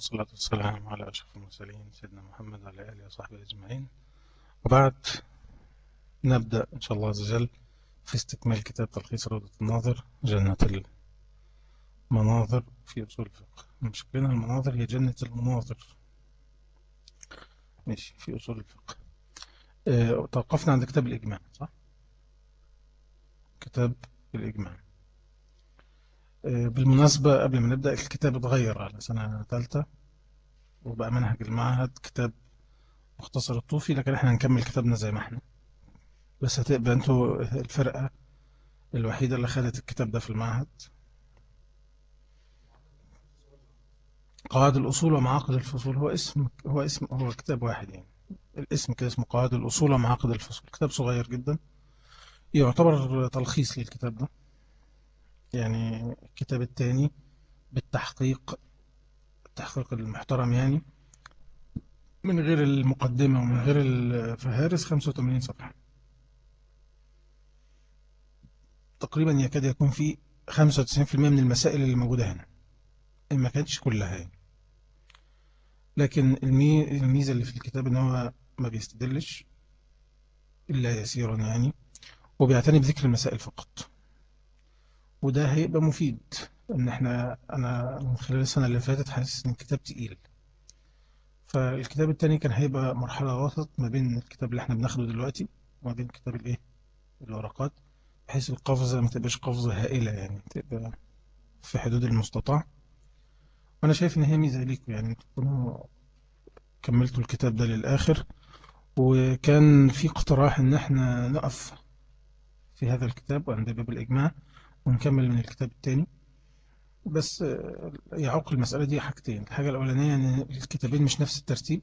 والصلاة والسلام على أشرف المرسلين سيدنا محمد وعلى آله وصحبه أجمعين. وبعد نبدأ إن شاء الله عز وجل في استكمال كتاب تلخيص روضة الناظر جنة المناظر في أصول الفقه. مش بين المناظر هي جنة المناظر. ماشي في أصول الفقه. آه توقفنا عند كتاب الإجماع صح؟ كتاب الإجماع. بالمناسبة قبل ما نبدأ الكتاب اتغير على سنة ثالثة وبقى منهج المعهد كتاب مختصر الطوفي لكن إحنا هنكمل كتابنا زي ما إحنا. بس هتبقى أنتوا الفرقة الوحيدة اللي خدت الكتاب ده في المعهد. قواعد الأصول ومعاقد الفصول. هو اسم هو اسم هو كتاب واحد يعني. الاسم كده اسمه قواعد الأصول ومعاقد الفصول. كتاب صغير جدا. يعتبر تلخيص للكتاب ده. يعني الكتاب الثاني بالتحقيق التحقيق المحترم يعني من غير المقدمة ومن غير الفهارس 85 صفحة. تقريبا يكاد يكون في 95% من المسائل اللي موجودة هنا. إن ما كانتش كلها يعني. لكن الميزة اللي في الكتاب إن هو ما بيستدلش إلا يسيرا يعني وبيعتني بذكر المسائل فقط. وده هيبقى مفيد إن إحنا أنا من خلال السنة اللي فاتت حاسس إن الكتاب تقيل. فالكتاب التاني كان هيبقى مرحلة وسط ما بين الكتاب اللي إحنا بناخده دلوقتي وما بين كتاب الإيه؟ الورقات بحيث القفزة ما تبقاش قفزة هائلة يعني تبقى في حدود المستطاع. وأنا شايف إن هي ميزة ليكم يعني تكونوا كملتوا الكتاب ده للآخر. وكان في اقتراح إن إحنا نقف في هذا الكتاب وعند باب الإجماع. ونكمل من الكتاب الثاني بس يعوق المسألة دي حاجتين. الحاجة الأولانية أن الكتابين مش نفس الترتيب.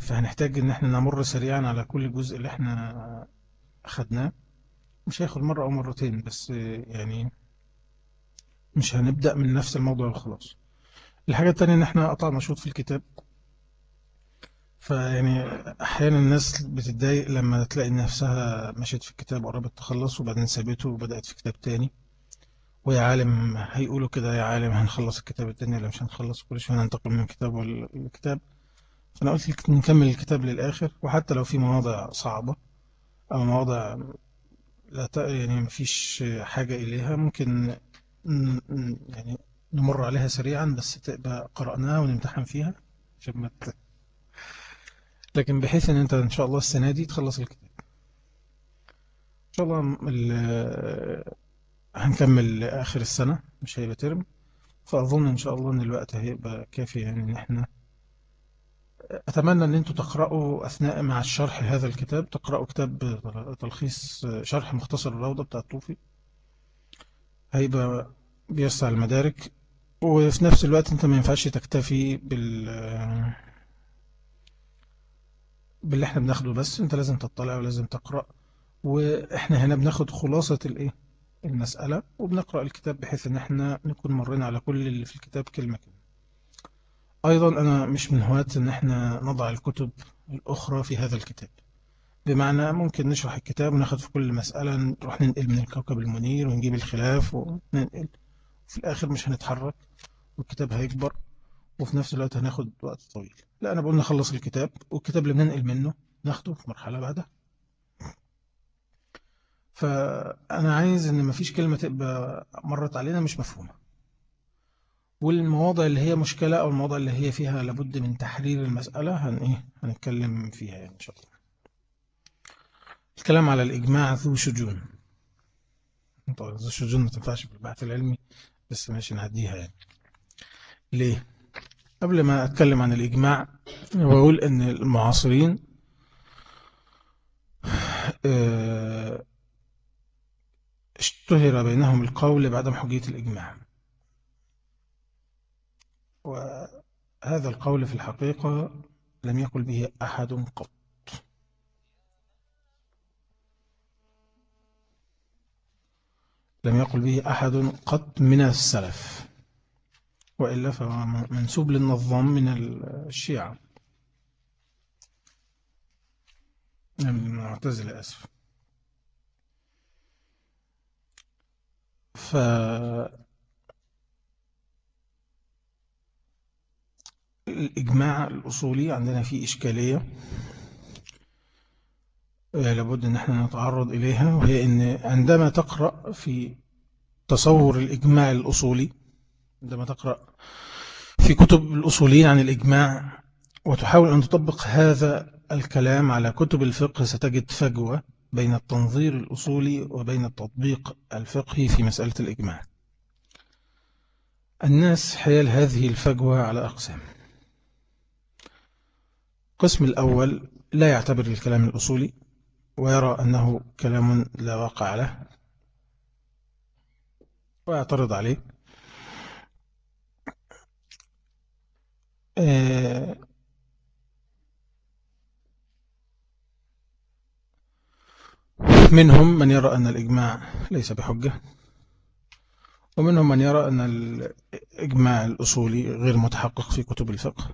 فهنحتاج أن إحنا نمر سريعا على كل جزء اللي إحنا أخدناه. مش هياخد مرة أو مرتين بس يعني مش هنبدأ من نفس الموضوع وخلاص. الحاجة الثانية أن إحنا قطعنا شوط في الكتاب. فيعني أحيانا الناس بتتضايق لما تلاقي نفسها مشيت في الكتاب وقربت تخلص وبعدين سابته وبدأت في كتاب تاني. ويا عالم هيقولوا كده يا عالم هنخلص الكتاب التاني ولا مش هنخلص؟ كل شوية هننتقل من كتاب لكتاب فأنا قلت لك نكمل الكتاب للآخر وحتى لو في مواضع صعبة أو مواضع لا يعني مفيش حاجة إليها ممكن يعني نمر عليها سريعا بس تبقى قرأناها ونمتحن فيها عشان ما لكن بحيث إن أنت إن شاء الله السنة دي تخلص الكتاب. إن شاء الله هنكمل آخر السنة مش هيبقى ترم فأظن إن شاء الله إن الوقت هيبقى كافي يعني إن إحنا أتمنى إن أنتوا تقرأوا أثناء مع الشرح لهذا الكتاب. تقرأوا كتاب تلخيص شرح مختصر الروضة بتاع الطوفي. هيبقى بيوسع المدارك. وفي نفس الوقت أنت ما ينفعش تكتفي بال باللي إحنا بناخده بس انت لازم تطلع ولازم تقرأ. وإحنا هنا بناخد خلاصة الايه؟ المسألة وبنقرأ الكتاب بحيث ان إحنا نكون مرينا على كل اللي في الكتاب كلمة كلمة أيضا أنا مش من هواة إن إحنا نضع الكتب الأخرى في هذا الكتاب. بمعنى ممكن نشرح الكتاب وناخد في كل مسألة نروح ننقل من الكوكب المنير ونجيب الخلاف وننقل. في الآخر مش هنتحرك والكتاب هيكبر. وفي نفس الوقت هناخد وقت طويل. لا أنا بقول نخلص الكتاب والكتاب اللي بننقل منه ناخده في مرحلة بعدها. فأنا عايز إن مفيش كلمة تبقى مرت علينا مش مفهومة. والمواضع اللي هي مشكلة أو المواضع اللي هي فيها لابد من تحرير المسألة هن إيه؟ هنتكلم فيها يعني إن شاء الله. الكلام على الإجماع ذو شجون. طبعا ذو شجون ما تنفعش في البحث العلمي بس ماشي نعديها يعني. ليه؟ قبل ما أتكلم عن الإجماع بقول أن المعاصرين اشتهر بينهم القول بعدم حجية الإجماع. وهذا القول في الحقيقة لم يقل به أحد قط. لم يقل به أحد قط من السلف. وإلا فهو منسوب للنظام من الشيعة. من المعتزلة أسف ف الإجماع الأصولي عندنا فيه إشكالية آه، لابد أن إحنا نتعرض إليها وهي أن عندما تقرأ في تصور الإجماع الأصولي عندما تقرأ في كتب الأصوليين عن الإجماع وتحاول أن تطبق هذا الكلام على كتب الفقه ستجد فجوة بين التنظير الأصولي وبين التطبيق الفقهي في مسألة الإجماع. الناس حيال هذه الفجوة على أقسام. القسم الأول لا يعتبر الكلام الأصولي ويرى أنه كلام لا واقع له ويعترض عليه. آه، منهم من يرى أن الإجماع ليس بحجة ومنهم من يرى أن الإجماع الأصولي غير متحقق في كتب الفقه.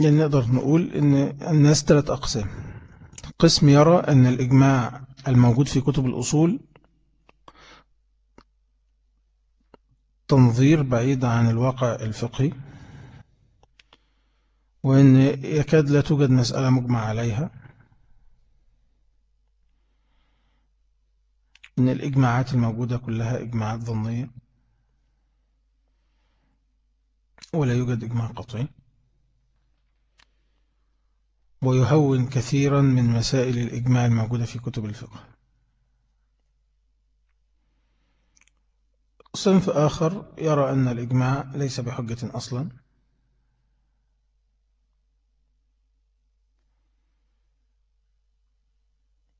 يعني نقدر نقول أن الناس ثلاث أقسام. قسم يرى أن الإجماع الموجود في كتب الأصول تنظير بعيد عن الواقع الفقهي وأن يكاد لا توجد مسألة مجمع عليها. أن الإجماعات الموجودة كلها إجماعات ظنية ولا يوجد إجماع قطعي. ويهون كثيرا من مسائل الإجماع الموجودة في كتب الفقه. صنف آخر يرى أن الإجماع ليس بحجة أصلا.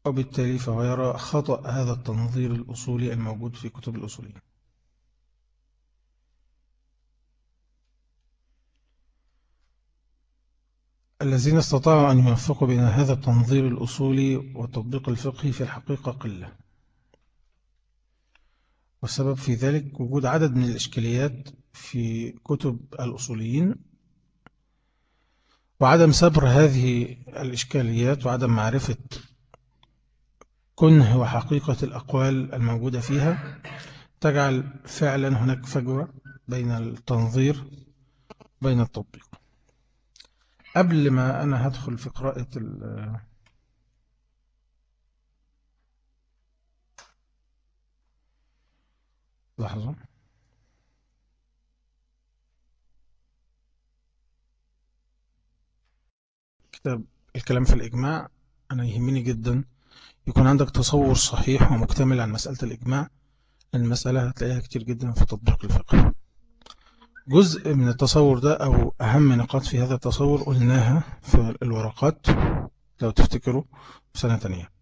وبالتالي فهو يرى خطأ هذا التنظير الأصولي الموجود في كتب الأصوليين. الذين استطاعوا أن يوفقوا بين هذا التنظير الأصولي والتطبيق الفقهي في الحقيقة قلة. والسبب في ذلك وجود عدد من الإشكاليات في كتب الأصوليين. وعدم سبر هذه الإشكاليات وعدم معرفة كنه وحقيقة الأقوال الموجودة فيها تجعل فعلا هناك فجوة بين التنظير بين التطبيق. قبل ما أنا هدخل في قراءة لحظة. كتاب الكلام في الإجماع أنا يهمني جدا. يكون عندك تصور صحيح ومكتمل عن مسألة الإجماع. المسألة هتلاقيها كتير جدا في تطبيق الفقه. جزء من التصور ده أو أهم نقاط في هذا التصور قلناها في الورقات لو تفتكروا سنة تانية.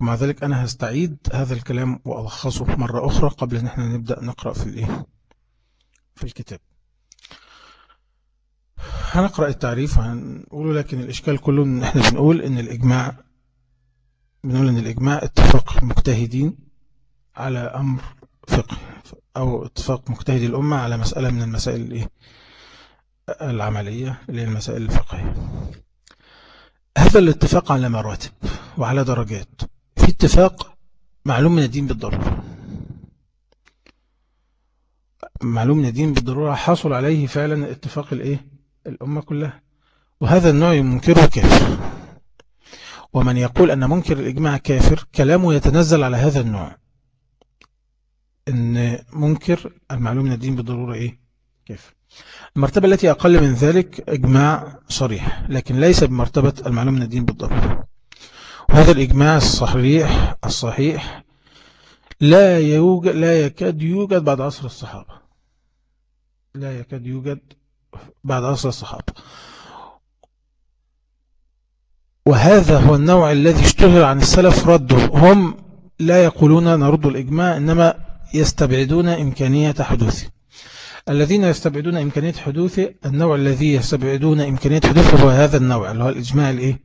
ومع ذلك أنا هستعيد هذا الكلام وألخصه مرة أخرى قبل أن إحنا نبدأ نقرأ في الإيه؟ في الكتاب. هنقرأ التعريف وهنقوله لكن الإشكال كله إن إحنا بنقول إن الإجماع بنقول إن الإجماع اتفاق مجتهدين على أمر فقه أو اتفاق مجتهد الأمة على مسألة من المسائل الإيه؟ العملية اللي هي المسائل الفقهية. هذا الاتفاق على مراتب وعلى درجات. اتفاق معلوم من الدين بالضرورة. معلوم من الدين بالضرورة. حصل عليه فعلا اتفاق الايه؟ الأمة كلها. وهذا النوع ينكره كافر ومن يقول أن منكر الإجماع كافر كلامه يتنزل على هذا النوع. أن منكر المعلوم من الدين بالضرورة إيه؟ كافر. المرتبة التي أقل من ذلك إجماع صريح لكن ليس بمرتبة المعلوم من الدين بالضرورة. وهذا الإجماع الصحيح الصحيح لا يوجد لا يكاد يوجد بعد عصر الصحابة. لا يكاد يوجد بعد عصر الصحابة. وهذا هو النوع الذي اشتهر عن السلف رده. هم لا يقولون نرد الإجماع إنما يستبعدون إمكانية حدوثه. الذين يستبعدون إمكانية حدوثه النوع الذي يستبعدون إمكانية حدوثه هو هذا النوع اللي هو الإجماع الإيه؟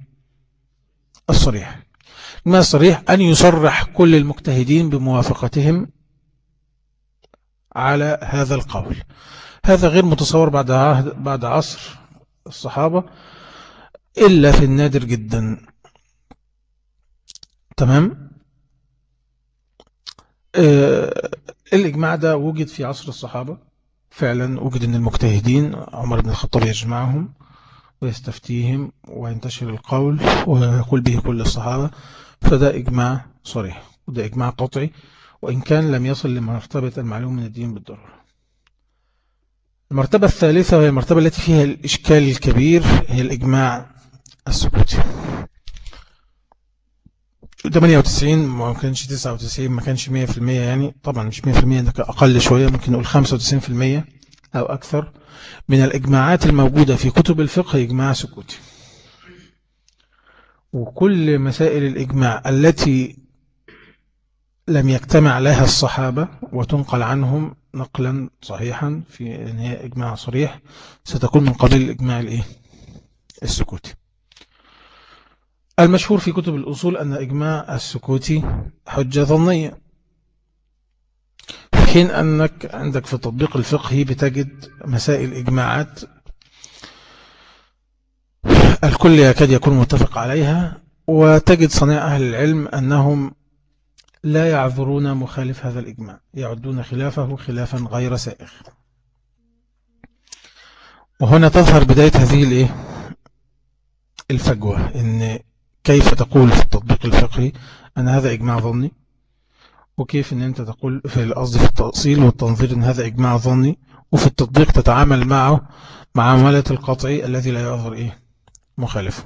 الصريح. ما الصريح أن يصرح كل المجتهدين بموافقتهم على هذا القول. هذا غير متصور بعد عهد بعد عصر الصحابة إلا في النادر جدا. تمام؟ آه، الإجماع ده وجد في عصر الصحابة. فعلا وجد أن المجتهدين عمر بن الخطاب يجمعهم. ويستفتيهم وينتشر القول ويقول به كل الصحابة فده إجماع صريح وده إجماع قطعي وإن كان لم يصل لمرتبة المعلوم من الدين بالضرورة. المرتبة الثالثة وهي المرتبة التي فيها الإشكال الكبير هي الإجماع السكوتي 98 ما كانش 99 ما كانش 100% يعني طبعا مش 100% ده أقل شوية ممكن نقول 95% أو أكثر من الإجماعات الموجودة في كتب الفقه إجماع سكوتي وكل مسائل الإجماع التي لم يجتمع لها الصحابة وتنقل عنهم نقلا صحيحا في أن هي إجماع صريح ستكون من قبيل الإجماع الإيه؟ السكوتي المشهور في كتب الأصول أن إجماع السكوتي حجة ظنية. في حين أنك عندك في التطبيق الفقهي بتجد مسائل إجماعات الكل يكاد يكون متفق عليها وتجد صنيع أهل العلم أنهم لا يعذرون مخالف هذا الإجماع يعدون خلافه خلافا غير سائغ. وهنا تظهر بداية هذه الفجوة إن كيف تقول في التطبيق الفقهي أن هذا إجماع ظني؟ وكيف أن أنت تقول في القصد في التأصيل والتنظير أن هذا إجماع ظني وفي التطبيق تتعامل معه معاملة القطعي الذي لا يظهر إيه؟ مخالفه.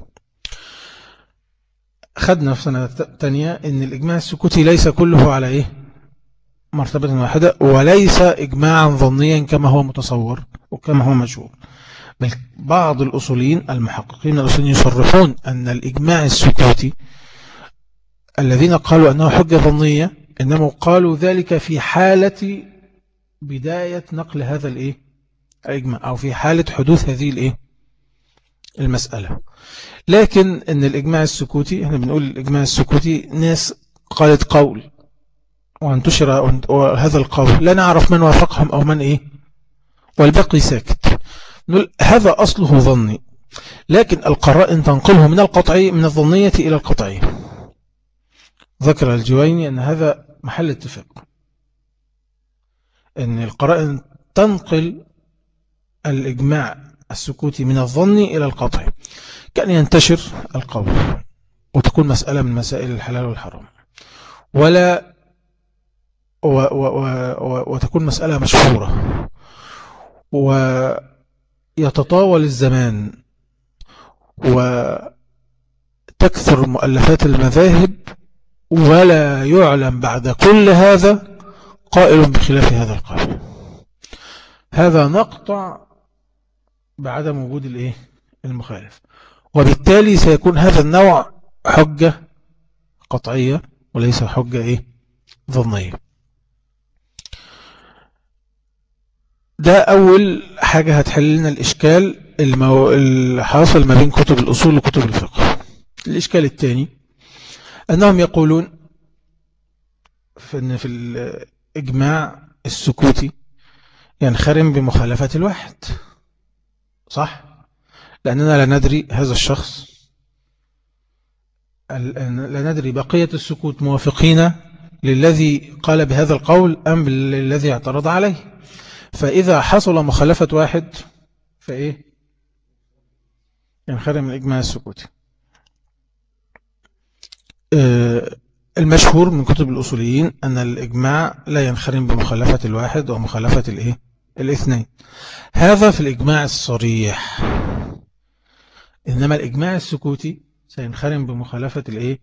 خدنا في سنة تانية أن الإجماع السكوتي ليس كله على إيه؟ مرتبة واحدة وليس إجماعا ظنيا كما هو متصور وكما هو مشهور بل بعض الأصوليين المحققين الأصوليين يصرحون أن الإجماع السكوتي الذين قالوا أنه حجة ظنية إنما قالوا ذلك في حالة بداية نقل هذا الإيه؟ الإجماع أو في حالة حدوث هذه الإيه؟ المسألة. لكن أن الإجماع السكوتي إحنا بنقول الإجماع السكوتي ناس قالت قول وانتشر هذا القول لا نعرف من وافقهم أو من إيه؟ والباقي ساكت. نقول هذا أصله ظني. لكن القرائن تنقله من القطعي من الظنية إلى القطعي. ذكر الجويني أن هذا محل اتفاق. أن القرائن تنقل الإجماع السكوتي من الظن إلى القطعي كأن ينتشر القول وتكون مسألة من مسائل الحلال والحرام. ولا و و و وتكون مسألة مشهورة. ويتطاول الزمان وتكثر مؤلفات المذاهب ولا يعلم بعد كل هذا قائل بخلاف هذا القائل هذا نقطع بعدم وجود الايه؟ المخالف. وبالتالي سيكون هذا النوع حجة قطعية وليس حجة إيه؟ ظنية. ده أول حاجة هتحل لنا الإشكال المو... الحاصل ما بين كتب الأصول وكتب الفقه. الإشكال الثاني أنهم يقولون في, الإجماع السكوتي ينخرم بمخالفة الواحد صح؟ لأننا لا ندري هذا الشخص لا ندري بقية السكوت موافقين للذي قال بهذا القول أم للذي اعترض عليه. فإذا حصل مخالفة واحد فإيه؟ ينخرم الإجماع السكوتي. المشهور من كتب الأصوليين أن الإجماع لا ينخرم بمخالفة الواحد ومخالفة الإيه؟ الإثنين هذا في الإجماع الصريح إنما الإجماع السكوتي سينخرم بمخالفة الإيه؟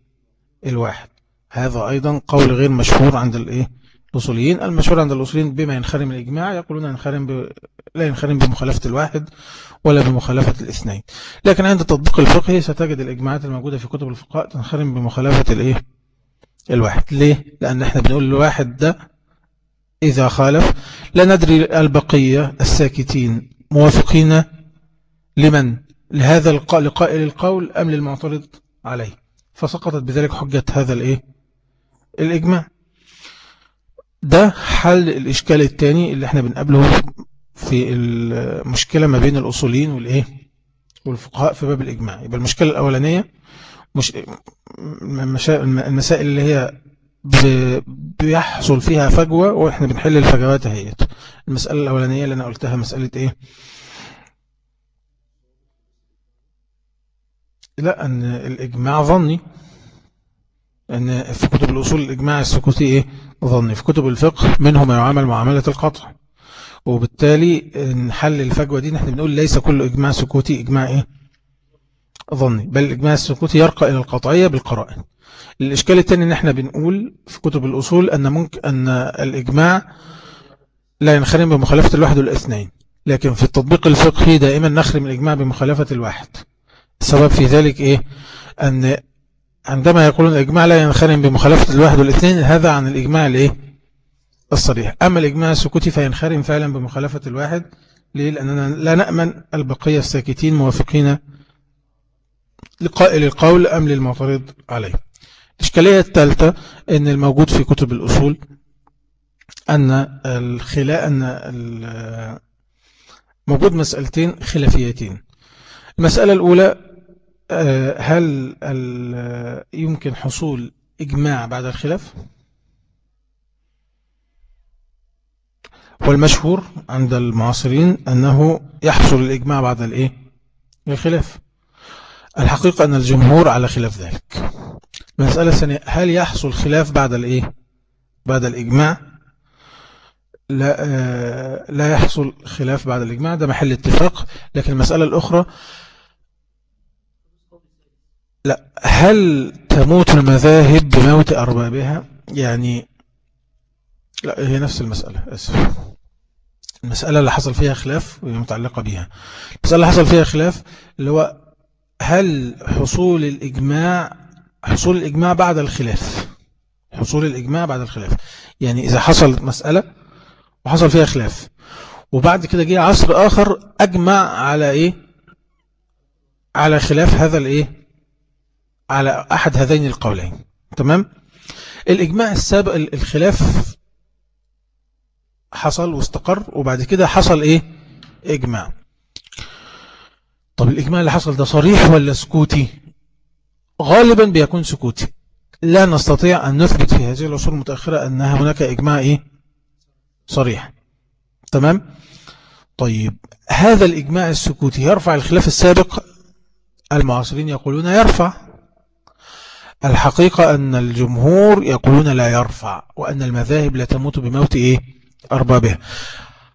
الواحد هذا أيضا قول غير مشهور عند الإيه؟ الأصوليين المشهور عند الأصوليين بما ينخرم الإجماع يقولون ينخرم ب... لا ينخرم بمخالفة الواحد ولا بمخالفة الاثنين لكن عند التطبيق الفقهي ستجد الإجماعات الموجودة في كتب الفقهاء تنخرم بمخالفة الإيه؟ الواحد ليه؟ لأن إحنا بنقول الواحد ده إذا خالف لا ندري البقية الساكتين موافقين لمن؟ لهذا لقائل القول أم للمعترض عليه فسقطت بذلك حجة هذا الإيه؟ الإجماع ده حل الإشكال الثاني اللي إحنا بنقابله في المشكلة ما بين الأصولين والإيه؟ والفقهاء في باب الإجماع. يبقى المشكلة الأولانية مش المسائل اللي هي بيحصل فيها فجوة وإحنا بنحل الفجوات هيت المسألة الأولانية اللي أنا قلتها مسألة إيه؟ لا أن الإجماع ظني أن في كتب الأصول الإجماع السكوتي إيه؟ ظني في كتب الفقه منه ما يعامل معاملة القطع. وبالتالي نحل الفجوة دي. نحن بنقول ليس كل إجماع سكوتي إجماع إيه؟ ظني. بل الإجماع السكوتي يرقى إلى القطعية بالقرائن. الإشكال الثاني إن إحنا بنقول في كتب الأصول أن ممكن أن الإجماع لا ينخرم بمخالفة الواحد والاثنين. لكن في التطبيق الفقهي دائما نخرم الإجماع بمخالفة الواحد. السبب في ذلك إيه؟ أن عندما يقولون الإجماع لا ينخرم بمخالفة الواحد والاثنين هذا عن الإجماع الإيه؟ الصريح. أما الإجماع السكوتي فينخرم فعلا بمخالفة الواحد. ليه؟ لأننا لا نأمن البقية الساكتين موافقين لقائل القول أم للمعترض عليه. الإشكالية الثالثة أن الموجود في كتب الأصول أن الخلاء أن موجود مسألتين خلافيتين. المسألة الأولى هل يمكن حصول إجماع بعد الخلاف؟ والمشهور عند المعاصرين أنه يحصل الإجماع بعد الإيه؟ الخلاف. الحقيقة أن الجمهور على خلاف ذلك. المسألة الثانية هل يحصل خلاف بعد الإيه؟ بعد الإجماع؟ لا, آه، لا يحصل خلاف بعد الإجماع ده محل اتفاق. لكن المسألة الأخرى لا. هل تموت المذاهب بموت أربابها؟ يعني لا هي نفس المسألة أسف. المسألة اللي حصل فيها خلاف وهي متعلقة بها المسألة اللي حصل فيها خلاف اللي هو هل حصول الإجماع حصول الإجماع بعد الخلاف؟ حصول الإجماع بعد الخلاف. يعني إذا حصل مسألة وحصل فيها خلاف وبعد كده جه عصر آخر أجمع على إيه؟ على خلاف هذا الإيه؟ على أحد هذين القولين. تمام؟ الإجماع السابق الخلاف حصل واستقر وبعد كده حصل إيه؟ إجماع. طب الإجماع اللي حصل ده صريح ولا سكوتي؟ غالبا بيكون سكوتي. لا نستطيع أن نثبت في هذه العصور المتأخرة أن هناك إجماع إيه؟ صريح. تمام؟ طيب هذا الإجماع السكوتي يرفع الخلاف السابق؟ المعاصرين يقولون يرفع. الحقيقة أن الجمهور يقولون لا يرفع وأن المذاهب لا تموت بموت إيه؟ أربابها.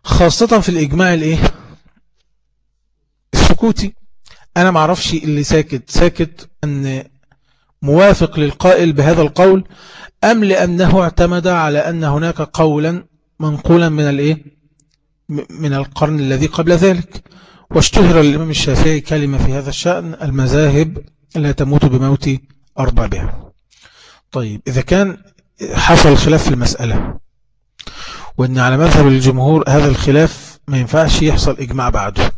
خاصة في الإجماع الإيه؟ السكوتي. أنا معرفش اللي ساكت. ساكت أن موافق للقائل بهذا القول أم لأنه اعتمد على أن هناك قولا منقولا من الإيه؟ من القرن الذي قبل ذلك. واشتهر الإمام الشافعي كلمة في هذا الشأن المذاهب لا تموت بموت أربابها طيب إذا كان حصل خلاف في المسألة وأن على مذهب الجمهور هذا الخلاف ما ينفعش يحصل إجماع بعده.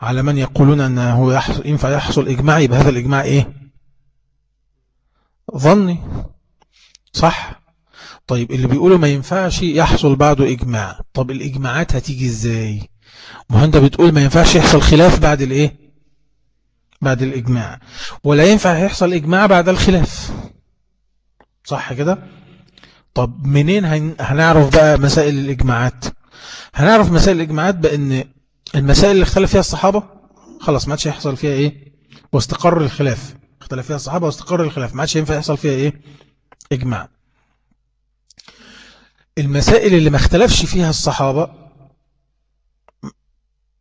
على من يقولون أنه يحصل ينفع يحصل إجماع يبقى هذا الإجماع إيه؟ ظني. صح؟ طيب اللي بيقولوا ما ينفعش يحصل بعده إجماع. طب الإجماعات هتيجي إزاي؟ ما انت بتقول ما ينفعش يحصل خلاف بعد الإيه؟ بعد الإجماع. ولا ينفع يحصل إجماع بعد الخلاف. صح كده؟ طب منين هنعرف بقى مسائل الإجماعات؟ هنعرف مسائل الإجماعات بأن المسائل اللي اختلف فيها الصحابة خلاص ما عادش يحصل فيها إيه؟ واستقر الخلاف. اختلف فيها الصحابة واستقر الخلاف. ما عادش ينفع يحصل فيها إيه؟ إجماع. المسائل اللي ما اختلفش فيها الصحابة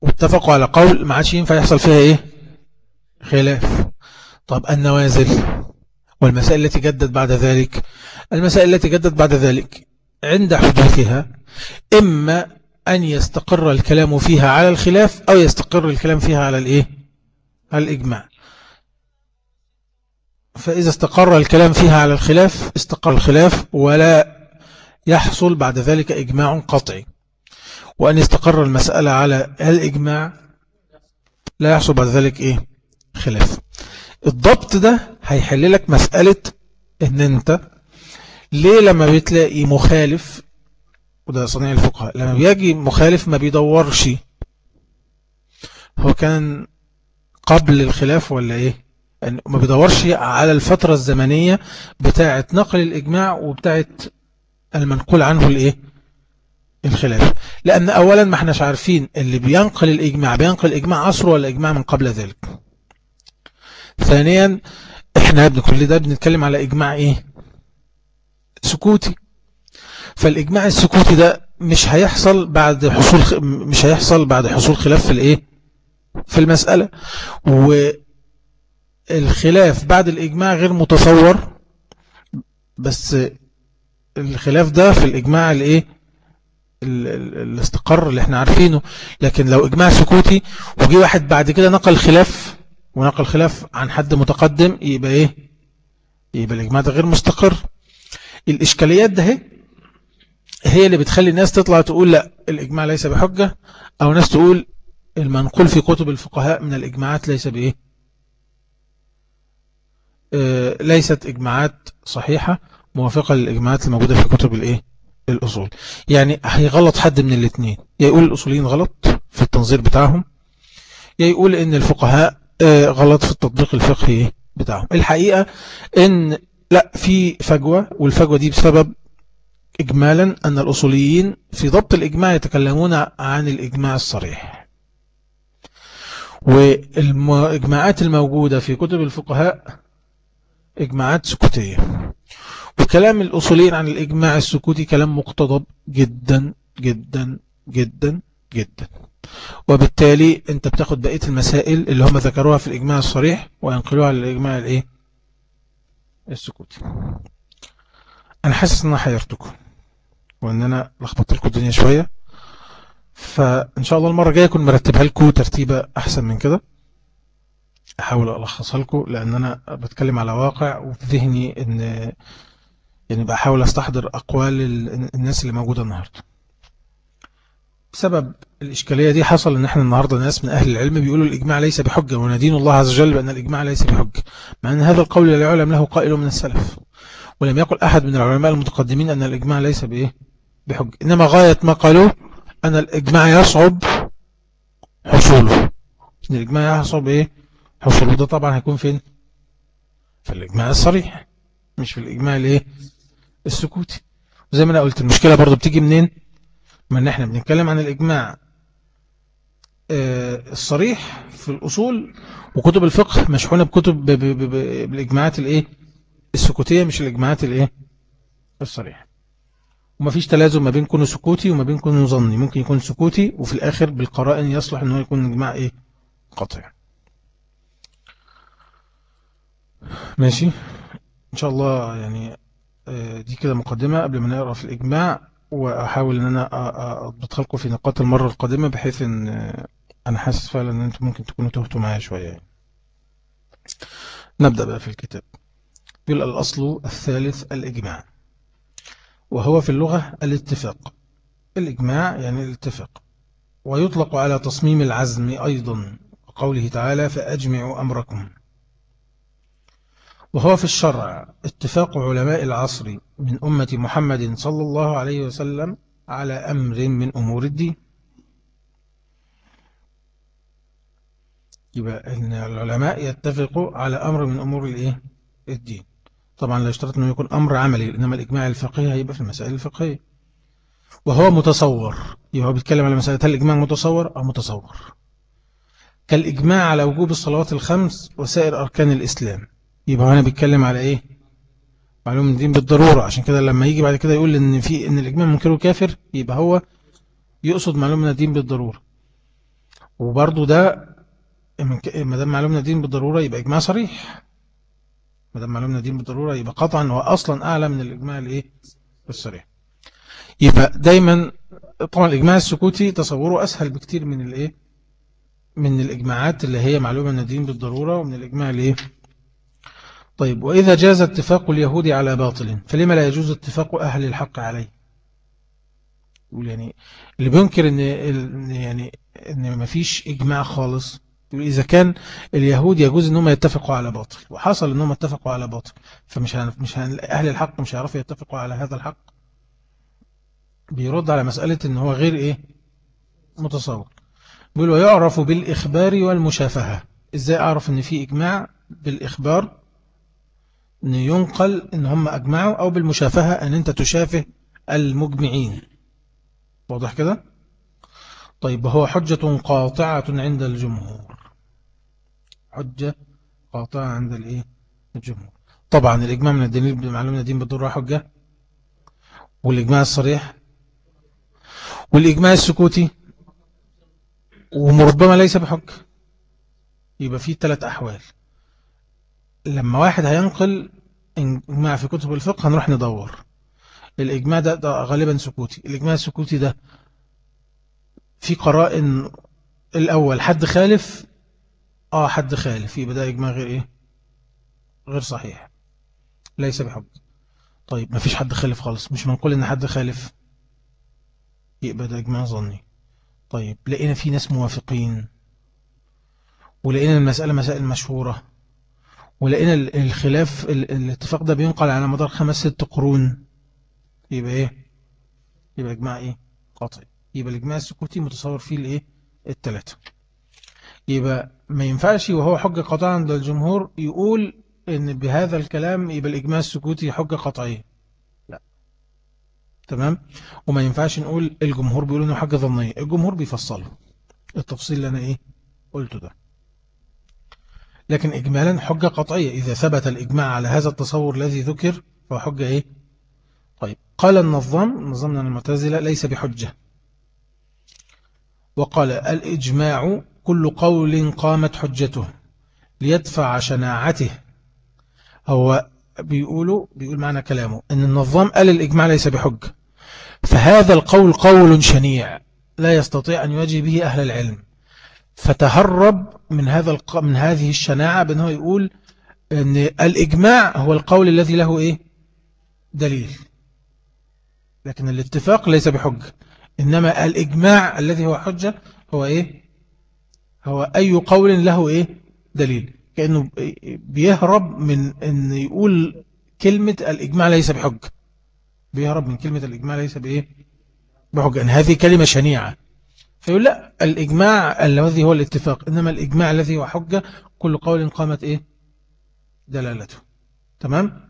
واتفقوا على قول ما عادش ينفع يحصل فيها إيه؟ خلاف. طب النوازل والمسائل التي جدت بعد ذلك. المسائل التي جدت بعد ذلك عند حدوثها إما أن يستقر الكلام فيها على الخلاف أو يستقر الكلام فيها على الإيه؟ على الإجماع. فإذا استقر الكلام فيها على الخلاف استقر الخلاف ولا يحصل بعد ذلك إجماع قطعي. وأن يستقر المسألة على الإجماع لا يحصل بعد ذلك إيه؟ خلاف. الضبط ده هيحل لك مسألة إن أنت ليه لما بتلاقي مخالف وده صنيع الفقهاء لما بيجي مخالف ما بيدورش. هو كان قبل الخلاف ولا إيه؟ يعني ما بيدورش على الفترة الزمنية بتاعة نقل الإجماع وبتاعة المنقول عنه الإيه الخلاف. لأن أولا ما إحناش عارفين اللي بينقل الإجماع بينقل إجماع عصره ولا إجماع من قبل ذلك. ثانيا إحنا كل ده بنتكلم على إجماع إيه؟ سكوتي. فالإجماع السكوتي ده مش هيحصل بعد حصول مش هيحصل بعد حصول خلاف في الإيه؟ في المسألة. والخلاف بعد الإجماع غير متصور بس الخلاف ده في الإجماع الإيه؟ الاستقر اللي إحنا عارفينه. لكن لو إجماع سكوتي وجي واحد بعد كده نقل خلاف ونقل خلاف عن حد متقدم يبقى إيه؟ يبقى الإجماع ده غير مستقر. الإشكاليات ده هي هي اللي بتخلي الناس تطلع تقول لا الإجماع ليس بحجة أو ناس تقول المنقول في كتب الفقهاء من الإجماعات ليس بإيه؟ آه ليست إجماعات صحيحة موافقة للإجماعات الموجودة في كتب الإيه؟ الأصول. يعني هيغلط حد من الاثنين يا يقول الأصوليين غلط في التنظير بتاعهم يا يقول إن الفقهاء غلط في التطبيق الفقهي بتاعهم. الحقيقة إن لا في فجوة والفجوة دي بسبب إجمالا أن الأصوليين في ضبط الإجماع يتكلمون عن الإجماع الصريح. والإجماعات الموجودة في كتب الفقهاء إجماعات سكوتية. وكلام الأصوليين عن الإجماع السكوتي كلام مقتضب جدا جدا جدا جدا. وبالتالي انت بتاخد بقية المسائل اللي هم ذكروها في الإجماع الصريح وينقلوها للإجماع الإيه؟ السكوتي أنا حاسس أن أنا حيرتكم وأن أنا لخبطت لكم الدنيا شوية. فإن شاء الله المرة الجاية أكون مرتبها لكم ترتيبة أحسن من كده. أحاول ألخصها لكم لأن أنا بتكلم على واقع وفي ذهني أن يعني بحاول أستحضر أقوال الناس اللي موجودة النهاردة. بسبب الإشكالية دي حصل أن إحنا النهاردة ناس من أهل العلم بيقولوا الإجماع ليس بحجة وندين الله عز وجل بأن الإجماع ليس بحجة مع أن هذا القول لا يعلم له قائل من السلف ولم يقل أحد من العلماء المتقدمين أن الإجماع ليس بإيه؟ بحجة. إنما غاية ما قالوا أن الإجماع يصعب حصوله. أن الإجماع يصعب إيه؟ حصوله. ده طبعا هيكون فين؟ في الإجماع الصريح مش في الإجماع الإيه؟ السكوتي. زي ما أنا قلت المشكلة برضو بتيجي منين؟ ما ان إحنا بنتكلم عن الإجماع آه، الصريح في الأصول وكتب الفقه مشحونة بكتب بالإجماعات الإيه؟ السكوتية مش الإجماعات الإيه؟ الصريح وما فيش تلازم ما بين كونه سكوتي وما بين كونه ظني. ممكن يكون سكوتي وفي الآخر بالقرائن يصلح أنه يكون إجماع إيه؟ قطع ماشي؟ إن شاء الله يعني آه، دي كده مقدمة قبل ما نقرأ في الإجماع. وأحاول أن أنا أضبطها لكم في نقاط المرة القادمة بحيث أن أنا حاسس فعلا أن أنتم ممكن تكونوا تهتوا معايا شوية نبدأ بقى في الكتاب. يقول الأصل الثالث الإجماع وهو في اللغة الاتفاق. الإجماع يعني الاتفاق. ويطلق على تصميم العزم أيضا قوله تعالى فأجمعوا أمركم. وهو في الشرع اتفاق علماء العصر من أمة محمد صلى الله عليه وسلم على أمر من أمور الدين. يبقى أن العلماء يتفقوا على أمر من أمور الإيه؟ الدين. طبعا لا يشترط أنه يكون أمر عملي إنما الإجماع الفقهي هيبقى في المسائل الفقهية. وهو متصور. يبقى هو بيتكلم على مسألة هل الإجماع متصور أو متصور؟ كالإجماع على وجوب الصلوات الخمس وسائر أركان الإسلام. يبقى هنا بيتكلم على إيه؟ معلوم الدين بالضرورة. عشان كده لما يجي بعد كده يقول إن في إن الإجماع منكر كافر يبقى هو يقصد معلوم من الدين بالضرورة. وبرضه ده ما دام معلوم من الدين بالضرورة يبقى إجماع صريح. ما دام معلوم من الدين بالضرورة يبقى قطعا هو أصلا أعلى من الإجماع الإيه؟ الصريح. يبقى دايما طبعا الإجماع السكوتي تصوره أسهل بكتير من الإيه؟ من الإجماعات اللي هي معلومة من الدين بالضرورة ومن الإجماع الإيه؟ طيب وإذا جاز اتفاق اليهود على باطل فلما لا يجوز اتفاق أهل الحق عليه؟ يقول يعني اللي بينكر إن يعني إن ما فيش إجماع خالص إذا كان اليهود يجوز إنهم يتفقوا على باطل وحصل إنهم اتفقوا على باطل فمش هن مش هن أهل الحق مش هيعرفوا يتفقوا على هذا الحق؟ بيرد على مسألة إن هو غير إيه؟ متصور بيقول ويعرف بالإخبار والمشافهة. إزاي أعرف إن في إجماع بالإخبار أن ينقل أن هم أجمعوا أو بالمشافهة أن أنت تشافه المجمعين. واضح كده؟ طيب هو حجة قاطعة عند الجمهور. حجة قاطعة عند الإيه؟ الجمهور. طبعا الإجماع من الدليل بمعلومة الدين بالضرورة حجة. والإجماع الصريح. والإجماع السكوتي. وربما ليس بحجة. يبقى فيه ثلاث أحوال. لما واحد هينقل إجماع في كتب الفقه هنروح ندور. الإجماع ده, ده غالبا سكوتي. الإجماع السكوتي ده في قرائن الأول حد خالف؟ آه حد خالف. يبقى ده إجماع غير إيه؟ غير صحيح. ليس بحجة. طيب ما فيش حد خالف خالص. مش منقول إن حد خالف؟ يبقى ده إجماع ظني. طيب لقينا في ناس موافقين. ولقينا المسألة مسائل مشهورة. ولقينا الخلاف الاتفاق ده بينقل على مدار خمس ست قرون. يبقى إيه؟ يبقى إجماع إيه؟ قاطع يبقى الإجماع السكوتي متصور فيه الإيه؟ التلاتة. يبقى ما ينفعش وهو حجة قطعا عند الجمهور يقول إن بهذا الكلام يبقى الإجماع السكوتي حجة قطعية. لا. تمام؟ وما ينفعش نقول الجمهور بيقول إنه حجة ظنية الجمهور بيفصله. التفصيل اللي أنا إيه؟ قلته ده. لكن إجمالا حجة قطعية. إذا ثبت الإجماع على هذا التصور الذي ذكر فهو حجة إيه؟ طيب. قال النظام نظامنا المعتزلة ليس بحجة. وقال الإجماع كل قول قامت حجته ليدفع شناعته. هو بيقولوا بيقول معنى كلامه أن النظام قال الإجماع ليس بحجة. فهذا القول قول شنيع لا يستطيع أن يواجه به أهل العلم. فتهرب من هذا الق... من هذه الشناعة بأنه يقول أن الإجماع هو القول الذي له إيه؟ دليل. لكن الاتفاق ليس بحجة. إنما الإجماع الذي هو حجة هو إيه؟ هو أي قول له إيه؟ دليل. كأنه بيهرب من أن يقول كلمة الإجماع ليس بحجة. بيهرب من كلمة الإجماع ليس بإيه؟ بحجة. أن هذه كلمة شنيعة. فيقول لا الإجماع الذي هو الاتفاق إنما الإجماع الذي هو حجة كل قول قامت إيه؟ دلالته. تمام؟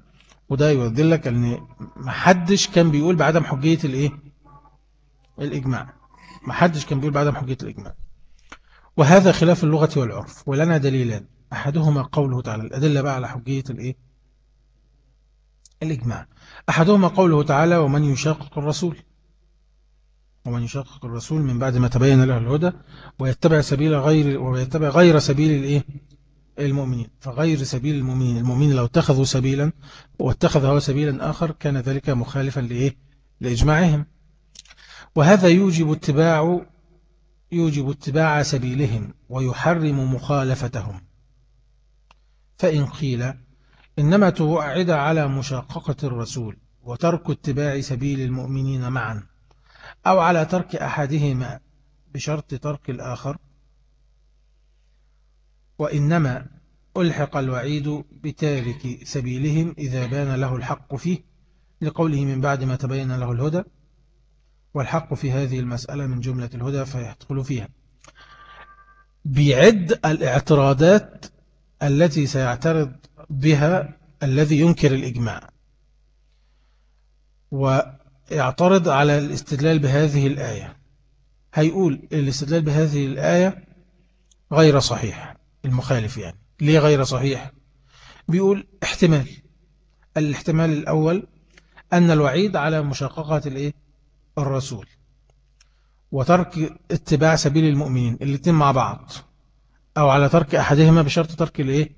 وده يدلك أن محدش كان بيقول بعدم حجية الإيه؟ الإجماع. محدش كان بيقول بعدم حجية الإجماع. وهذا خلاف اللغة والعرف ولنا دليلان. أحدهما قوله تعالى الأدلة بقى على حجية الإيه؟ الإجماع. أحدهما قوله تعالى ومن يشاقق الرسول. ومن يشقق الرسول من بعد ما تبين له الهدى ويتبع سبيل غير ويتبع غير سبيل الايه؟ المؤمنين. فغير سبيل المؤمنين. المؤمنين لو اتخذوا سبيلا واتخذ هو سبيلا آخر كان ذلك مخالفا لإيه؟ لإجماعهم. وهذا يوجب اتباع يوجب اتباع سبيلهم ويحرم مخالفتهم. فإن قيل إنما توعد على مشاققة الرسول وترك اتباع سبيل المؤمنين معا. أو على ترك أحدهما بشرط ترك الآخر. وإنما ألحق الوعيد بتارك سبيلهم إذا بان له الحق فيه لقوله من بعد ما تبين له الهدى. والحق في هذه المسألة من جملة الهدى فيدخل فيها. بيعد الاعتراضات التي سيعترض بها الذي ينكر الإجماع. يعترض على الاستدلال بهذه الآية. هيقول الاستدلال بهذه الآية غير صحيح المخالف يعني. ليه غير صحيح؟ بيقول احتمال. الاحتمال الأول أن الوعيد على مشاققة الإيه؟ الرسول وترك اتباع سبيل المؤمنين الاثنين مع بعض أو على ترك أحدهما بشرط ترك الإيه؟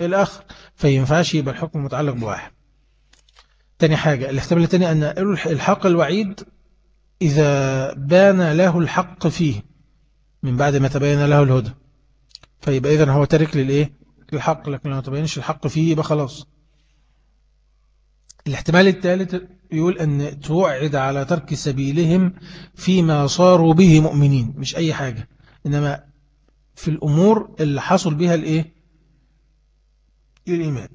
الآخر. فينفعش يبقى الحكم متعلق بواحد. تاني حاجة الاحتمال الثاني أن الحق الوعيد إذا بان له الحق فيه من بعد ما تبين له الهدى. فيبقى إذن هو تارك للإيه؟ للحق لكن لو تبينش الحق فيه يبقى خلاص. الاحتمال الثالث يقول أن توعد على ترك سبيلهم فيما صاروا به مؤمنين مش أي حاجة. إنما في الأمور اللي حصل بها الإيه؟ الإيمان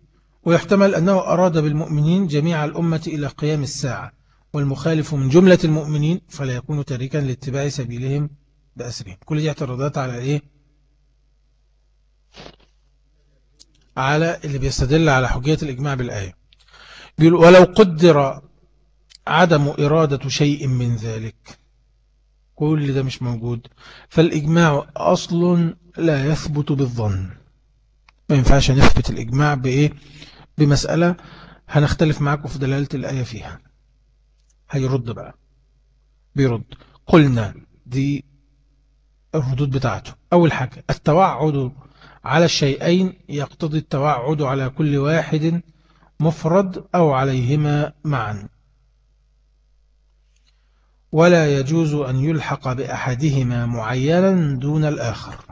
ويحتمل أنه أراد بالمؤمنين جميع الأمة إلى قيام الساعة والمخالف من جملة المؤمنين فلا يكون تاركا لاتباع سبيلهم بأسرهم. كل دي اعتراضات على إيه؟ على اللي بيستدل على حجية الإجماع بالآية. بيقول ولو قدر عدم إرادة شيء من ذلك كل ده مش موجود. فالإجماع أصل لا يثبت بالظن. ما ينفعش نثبت الإجماع بإيه؟ بمسألة هنختلف معكم في دلالة الآية فيها. هيرد بقى. بيرد. قلنا دي الردود بتاعته. أول حاجة التوعد على الشيئين يقتضي التوعد على كل واحد مفرد أو عليهما معا. ولا يجوز أن يلحق بأحدهما معينا دون الآخر.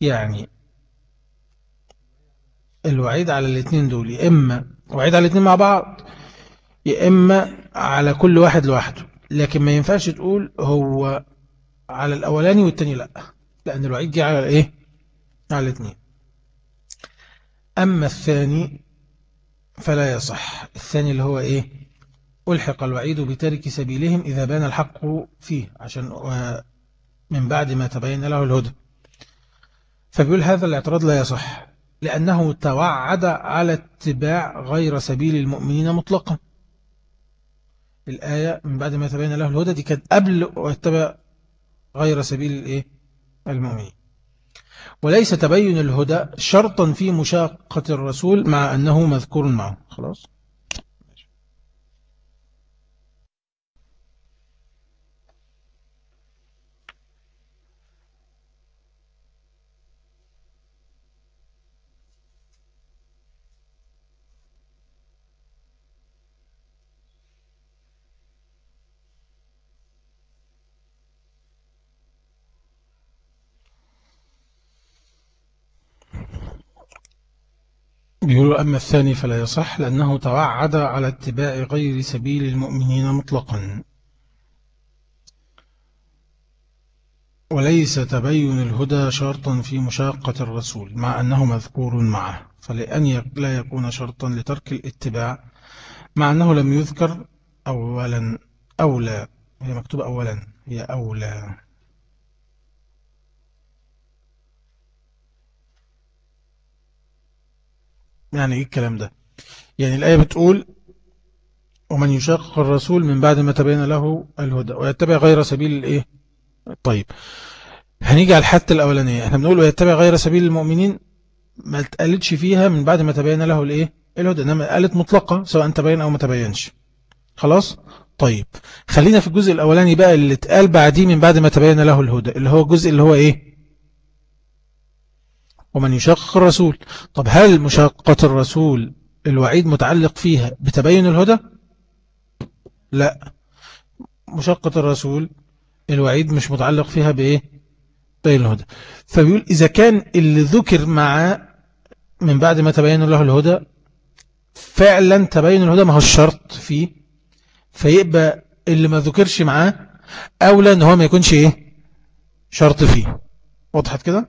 يعني الوعيد على الاثنين دول يا إما وعيد على الاثنين مع بعض يا إما على كل واحد لوحده. لكن ما ينفعش تقول هو على الأولاني والتاني لأ لأن الوعيد جه على الإيه؟ على الاثنين أما الثاني فلا يصح. الثاني اللي هو إيه؟ ألحق الوعيد بترك سبيلهم إذا بان الحق فيه عشان من بعد ما تبين له الهدى. فبيقول هذا الاعتراض لا يصح. لأنه توعد على اتباع غير سبيل المؤمنين مطلقا. الآية من بعد ما تبين له الهدى دي كانت قبل واتبع غير سبيل الإيه؟ المؤمنين. وليس تبين الهدى شرطا في مشاقة الرسول مع أنه مذكور معه. خلاص. بيقولوا أما الثاني فلا يصح لأنه توعد على اتباع غير سبيل المؤمنين مطلقا. وليس تبين الهدى شرطا في مشاقة الرسول مع أنه مذكور معه. فلأن لا يكون شرطا لترك الاتباع مع أنه لم يذكر أولا أولى هي مكتوبة أولا هي أولى. يعني إيه الكلام ده؟ يعني الآية بتقول ومن يشاقق الرسول من بعد ما تبين له الهدى ويتبع غير سبيل الإيه؟ طيب هنيجي على الحتة الأولانية. إحنا بنقول ويتبع غير سبيل المؤمنين ما اتقالتش فيها من بعد ما تبين له الإيه؟ الهدى إنما قالت مطلقة سواء تبين أو ما تبينش. خلاص؟ طيب. خلينا في الجزء الأولاني بقى اللي اتقال بعديه من بعد ما تبين له الهدى اللي هو الجزء اللي هو إيه؟ ومن يشاقق الرسول. طب هل مشاقة الرسول الوعيد متعلق فيها بتبين الهدى؟ لا. مشاقة الرسول الوعيد مش متعلق فيها بإيه؟ بين الهدى. فبيقول إذا كان اللي ذكر معاه من بعد ما تبين له الهدى فعلا تبين الهدى ما هو الشرط فيه فيبقى اللي ما ذكرش معاه أولى أن هو ما يكونش إيه؟ شرط فيه. وضحت كده؟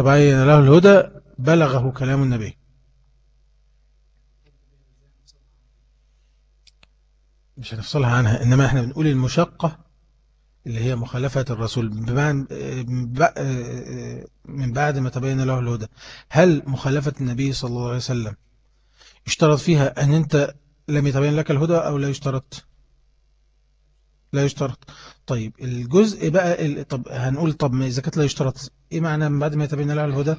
تبين له الهدى بلغه كلام النبي. مش هنفصلها عنها إنما إحنا بنقول المشقة اللي هي مخالفة الرسول. من بعد ما تبين له الهدى. هل مخالفة النبي صلى الله عليه وسلم يشترط فيها أن أنت لم يتبين لك الهدى أو لا يشترط؟ لا يشترط. طيب الجزء بقى طب هنقول طب ما إذا كانت لا يشترط إيه معنى بعد ما يتبين لها الهدى؟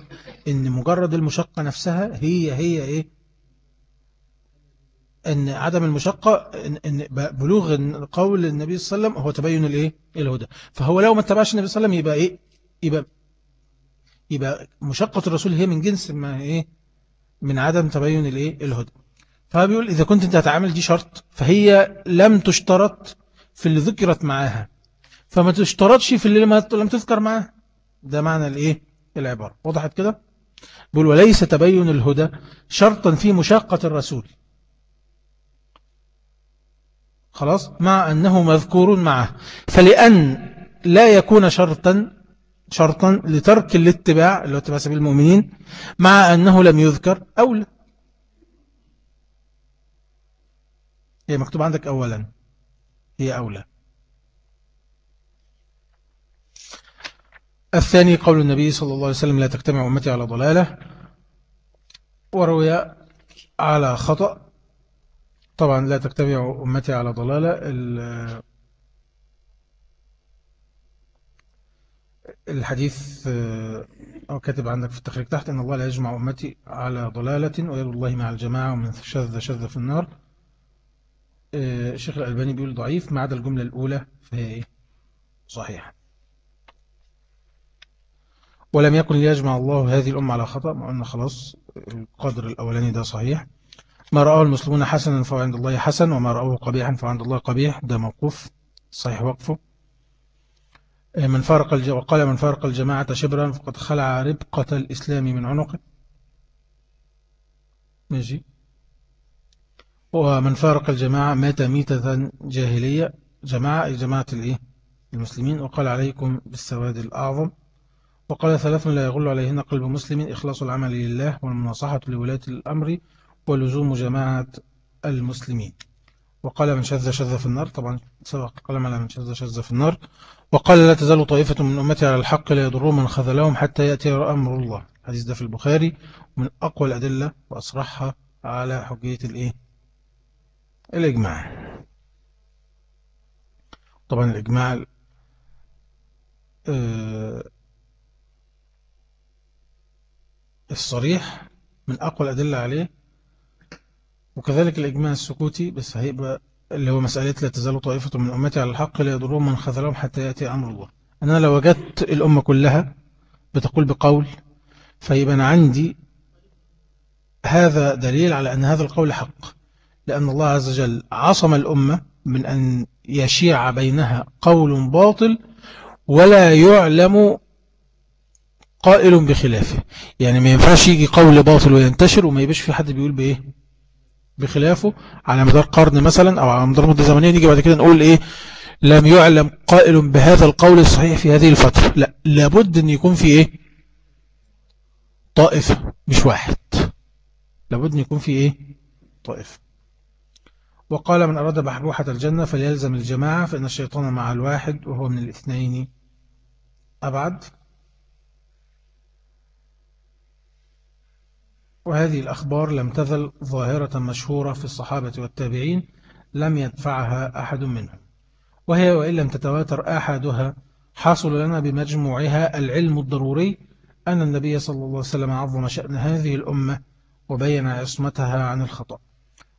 إن مجرد المشقة نفسها هي هي إيه؟ أن عدم المشقة إن بلوغ قول النبي صلى الله عليه وسلم هو تبين الإيه؟ الهدى. فهو لو ما اتبعش النبي صلى الله عليه وسلم يبقى إيه؟ يبقى يبقى مشقة الرسول هي من جنس ما إيه؟ من عدم تبين الإيه؟ الهدى. فبيقول إذا كنت أنت هتعامل دي شرط فهي لم تشترط في اللي ذكرت معاها. فما تشترطش في اللي لم تذكر معاها. ده معنى الايه؟ العبارة. وضحت كده؟ بيقول وليس تبين الهدى شرطا في مشاقة الرسول. خلاص؟ مع أنه مذكور معه. فلأن لا يكون شرطا شرطا لترك الاتباع اللي هو اتباع سبيل المؤمنين مع أنه لم يذكر أولى هي مكتوب عندك أولا. هي أولى الثاني قول النبي صلى الله عليه وسلم لا تجتمع أمتي على ضلالة. وروي على خطأ. طبعا لا تجتمع أمتي على ضلالة. الحديث أو كاتب عندك في التخريج تحت أن الله لا يجمع أمتي على ضلالة ويد الله مع الجماعة ومن شذ شذ في النار. الشيخ الألباني بيقول ضعيف ما عدا الجملة الأولى فهي إيه؟ صحيحة. ولم يكن ليجمع الله هذه الأمة على خطأ ما قلنا خلاص القدر الأولاني ده صحيح. ما رأوه المسلمون حسنا فهو عند الله حسن وما رأوه قبيحا فعند الله قبيح ده موقوف صحيح وقفه. من فارق الج... وقال من فارق الجماعة شبرا فقد خلع ربقة الإسلام من عنقه. ماشي. ومن فارق الجماعة مات ميتة جاهلية جماعة أي جماعة الإيه؟ المسلمين وقال عليكم بالسواد الأعظم وقال ثلاث لا يغل عليهن قلب مسلم إخلاص العمل لله والمناصحة لولاة الأمر ولزوم جماعة المسلمين. وقال من شذ شذ في النار طبعا سبق قال على من شذ شذ في النار وقال لا تزال طائفة من أمتي على الحق لا يضرون من خذلهم حتى يأتي أمر الله. حديث ده في البخاري من أقوى الأدلة وأصرحها على حجية الإيه؟ الإجماع. طبعا الإجماع آه، الصريح من أقوى الأدلة عليه وكذلك الإجماع السكوتي بس هيبقى اللي هو مسألة لا تزال طائفة من أمتي على الحق لا يضرون من خذلهم حتى يأتي أمر الله. أنا لو وجدت الأمة كلها بتقول بقول فيبقى أنا عندي هذا دليل على أن هذا القول حق. لأن الله عز وجل عصم الأمة من أن يشيع بينها قول باطل ولا يعلم قائل بخلافه. يعني ما ينفعش يجي قول باطل وينتشر وما يبقاش في حد بيقول بإيه؟ بخلافه. على مدار قرن مثلا أو على مدار مدة زمنية نيجي بعد كده نقول إيه؟ لم يعلم قائل بهذا القول الصحيح في هذه الفترة. لا لابد أن يكون في إيه؟ طائفة مش واحد. لابد أن يكون في إيه؟ طائفة. وقال من أراد بحبوحة الجنة فليلزم الجماعة فإن الشيطان مع الواحد وهو من الاثنين. أبعد. وهذه الأخبار لم تزل ظاهرة مشهورة في الصحابة والتابعين لم يدفعها أحد منهم. وهي وإن لم تتواتر أحدها حصل لنا بمجموعها العلم الضروري أن النبي صلى الله عليه وسلم عظم شأن هذه الأمة وبين عصمتها عن الخطأ.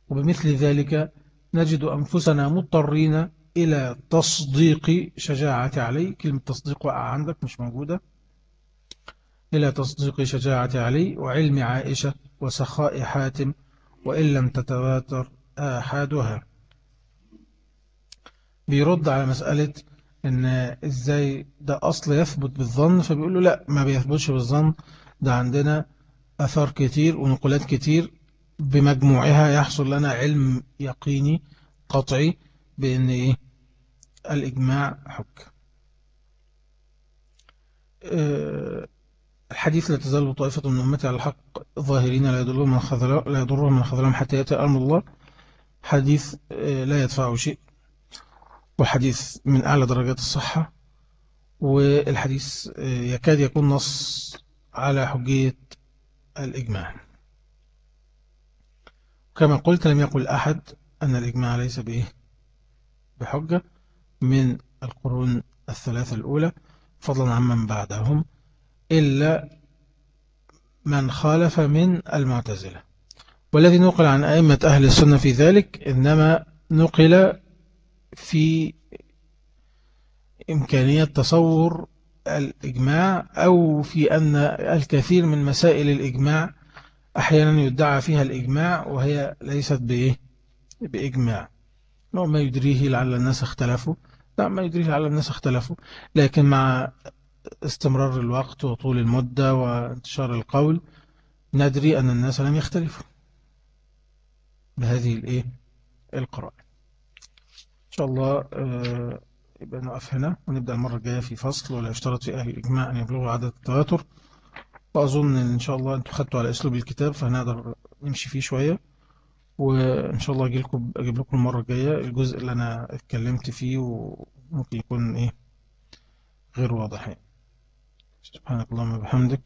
وبمثل ذلك نجد أنفسنا مضطرين إلى تصديق شجاعة علي. كلمة تصديق وقع عندك مش موجودة. إلى تصديق شجاعة علي وعلم عائشة وسخاء حاتم وإن لم تتواتر آحادها بيرد على مسألة إن إزاي ده أصل يثبت بالظن فبيقول له لا ما بيثبتش بالظن. ده عندنا أثار كتير ونقولات كتير بمجموعها يحصل لنا علم يقيني قطعي بأن إيه؟ الإجماع حك. أه الحديث لا تزال طائفة من أمتي على الحق ظاهرين لا يضرهم من خذلهم لا يضرهم من خذلهم حتى يأتي أمر الله. حديث آه، لا يدفعه شيء. وحديث من أعلى درجات الصحة. والحديث آه، يكاد يكون نص على حجية الإجماع. كما قلت لم يقل أحد أن الإجماع ليس بإيه بحجة من القرون الثلاثة الأولى فضلا عمن بعدهم إلا من خالف من المعتزلة. والذي نقل عن أئمة أهل السنة في ذلك إنما نقل في إمكانية تصور الإجماع أو في أن الكثير من مسائل الإجماع أحيانا يدعى فيها الإجماع وهي ليست بإيه؟ بإجماع. نوع ما يدريه لعل الناس اختلفوا. لا ما يدريه لعل الناس اختلفوا. لكن مع استمرار الوقت وطول المدة وانتشار القول ندري أن الناس لم يختلفوا بهذه الإيه؟ القراءة. إن شاء الله آه، يبقى نقف هنا ونبدأ المرة الجاية في فصل ولا يشترط في أهل الإجماع أن يبلغوا عدد التواتر. وأظن إن شاء الله أنتم خدتوا على أسلوب الكتاب فهنقدر نمشي فيه شوية. وإن شاء الله أجيب لكم المرة الجاية الجزء اللي أنا اتكلمت فيه وممكن يكون إيه غير واضح يعني. سبحانك اللهم وبحمدك.